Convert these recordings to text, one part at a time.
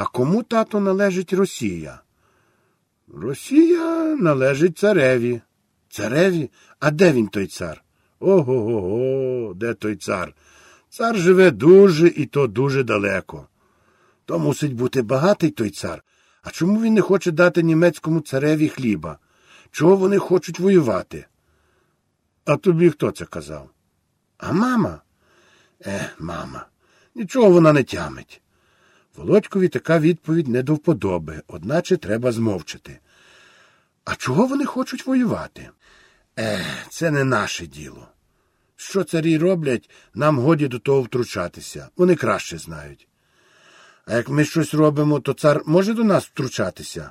А кому тато належить Росія? Росія належить цареві. Цареві? А де він той цар? Ого го, го де той цар? Цар живе дуже і то дуже далеко. То мусить бути багатий той цар. А чому він не хоче дати німецькому цареві хліба? Чого вони хочуть воювати? А тобі хто це казав? А мама? Е, мама, нічого вона не тямить. Володькові така відповідь не до вподоби, одначе треба змовчати. А чого вони хочуть воювати? Е, це не наше діло. Що царі роблять, нам годі до того втручатися. Вони краще знають. А як ми щось робимо, то цар може до нас втручатися?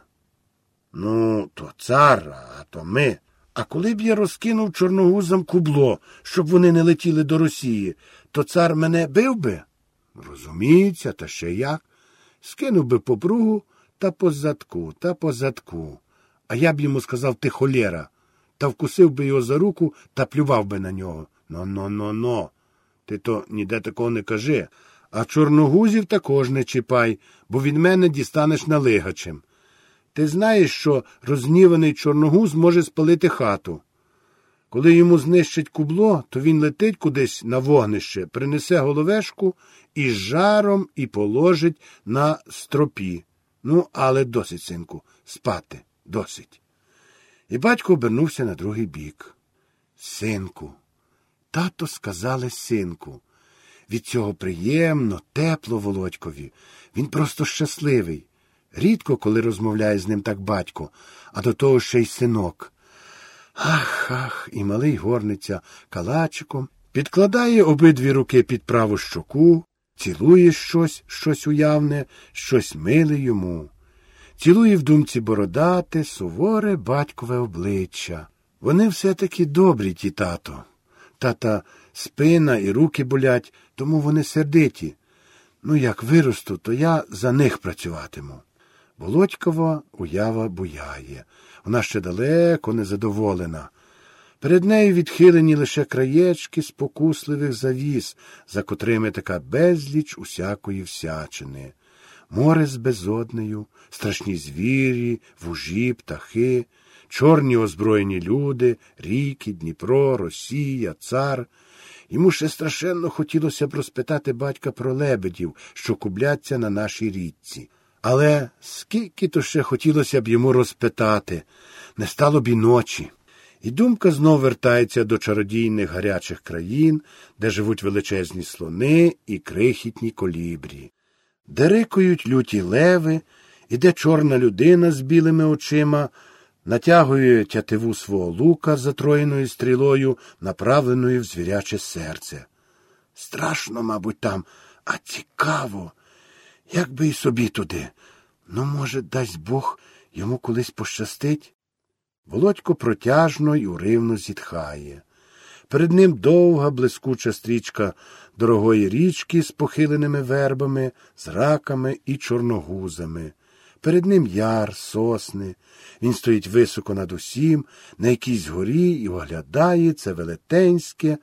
Ну, то цар, а то ми. А коли б я розкинув чорногузам кубло, щоб вони не летіли до Росії, то цар мене бив би? Розуміється, та ще як. Скинув би по пругу та по задку, та по задку. А я б йому сказав ти холєра, та вкусив би його за руку та плював би на нього. Но-но-но-но. Ти то ніде такого не кажи. А чорногузів також не чіпай, бо від мене дістанеш налигачем. Ти знаєш, що розгніваний чорногуз може спалити хату. Коли йому знищить кубло, то він летить кудись на вогнище, принесе головешку і з жаром і положить на стропі. Ну, але досить, синку, спати, досить. І батько обернувся на другий бік. Синку, тато сказали синку. Від цього приємно, тепло Володькові. Він просто щасливий. Рідко коли розмовляє з ним так батько, а до того ще й синок. Ах, ах, і малий горниця калачиком, підкладає обидві руки під праву щоку, цілує щось, щось уявне, щось миле йому. Цілує в думці бородате, суворе батькове обличчя. Вони все таки добрі, ті тато. Тата спина і руки болять, тому вони сердиті. Ну, як виросту, то я за них працюватиму. Володькова уява буяє. Вона ще далеко незадоволена. Перед нею відхилені лише краєчки спокусливих завіс, за котрими така безліч усякої всячини. Море з безоднею, страшні звірі, вужі, птахи, чорні озброєні люди, ріки, Дніпро, Росія, цар. Йому ще страшенно хотілося б розпитати батька про лебедів, що кубляться на нашій річці. Але скільки то ще хотілося б йому розпитати, не стало б і ночі. І думка знов вертається до чародійних гарячих країн, де живуть величезні слони і крихітні колібрі, де рикують люті леви, і де чорна людина з білими очима натягує тятиву свого лука з затроєною стрілою, направленою в звіряче серце. Страшно, мабуть, там, а цікаво. Як би і собі туди. Ну, може, дасть Бог йому колись пощастить? Володько протяжно й уривно зітхає. Перед ним довга, блискуча стрічка дорогої річки з похиленими вербами, з раками і чорногузами. Перед ним яр, сосни. Він стоїть високо над усім, на якійсь горі і оглядає це велетенське,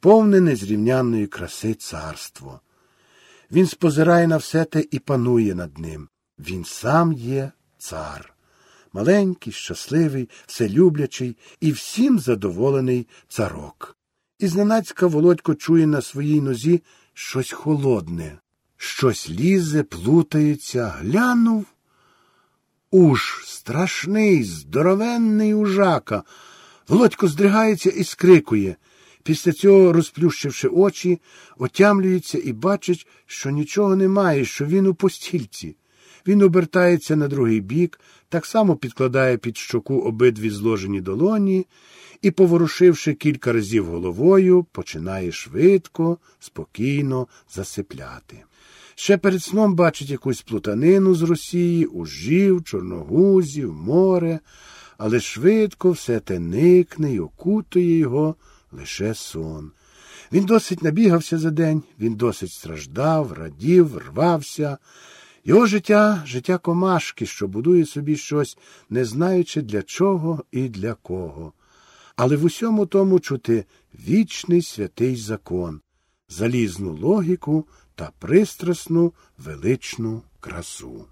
повне незрівнянної краси царство. Він спозирає на все те і панує над ним. Він сам є цар. Маленький, щасливий, вселюблячий і всім задоволений царок. І зненацька Володько чує на своїй нозі щось холодне, щось лізе, плутається, глянув. Уж страшний, здоровенний ужака. Володько здригається і скрикує. Після цього, розплющивши очі, отямлюється і бачить, що нічого немає, що він у постільці. Він обертається на другий бік, так само підкладає під щоку обидві зложені долоні і, поворушивши кілька разів головою, починає швидко, спокійно засипляти. Ще перед сном бачить якусь плутанину з Росії, ужів, чорногузів, море, але швидко все те никне й окутує його лише сон. Він досить набігався за день, він досить страждав, радів, рвався. Його життя життя комашки, що будує собі щось, не знаючи для чого і для кого. Але в усьому тому чути вічний святий закон, залізну логіку та пристрасну величну красу.